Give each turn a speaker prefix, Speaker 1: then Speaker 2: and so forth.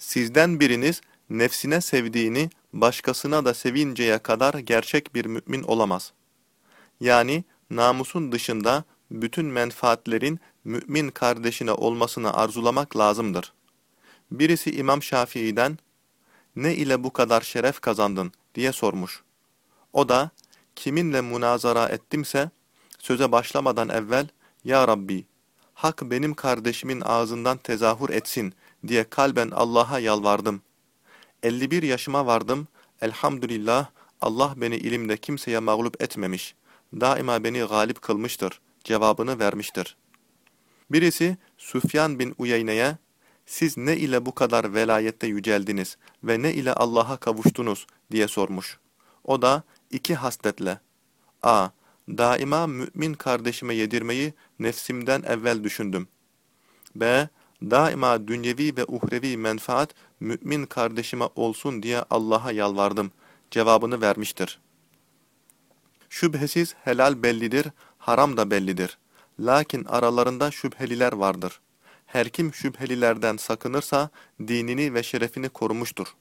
Speaker 1: Sizden biriniz nefsine sevdiğini başkasına da sevinceye kadar gerçek bir mümin olamaz. Yani namusun dışında bütün menfaatlerin mümin kardeşine olmasını arzulamak lazımdır. Birisi İmam Şafii'den, ne ile bu kadar şeref kazandın diye sormuş. O da, kiminle münazara ettimse, söze başlamadan evvel, Ya Rabbi, hak benim kardeşimin ağzından tezahür etsin diye kalben Allah'a yalvardım. 51 yaşıma vardım, elhamdülillah Allah beni ilimde kimseye mağlup etmemiş, daima beni galip kılmıştır, cevabını vermiştir. Birisi Süfyan bin Uyeyne'ye, siz ne ile bu kadar velayette yüceldiniz ve ne ile Allah'a kavuştunuz diye sormuş. O da iki hasletle. A. Daima mümin kardeşime yedirmeyi nefsimden evvel düşündüm. B. Daima dünyevi ve uhrevi menfaat mümin kardeşime olsun diye Allah'a yalvardım. Cevabını vermiştir. Şüphesiz helal bellidir, haram da bellidir. Lakin aralarında şüpheliler vardır. Her kim şüphelilerden sakınırsa dinini ve şerefini korumuştur.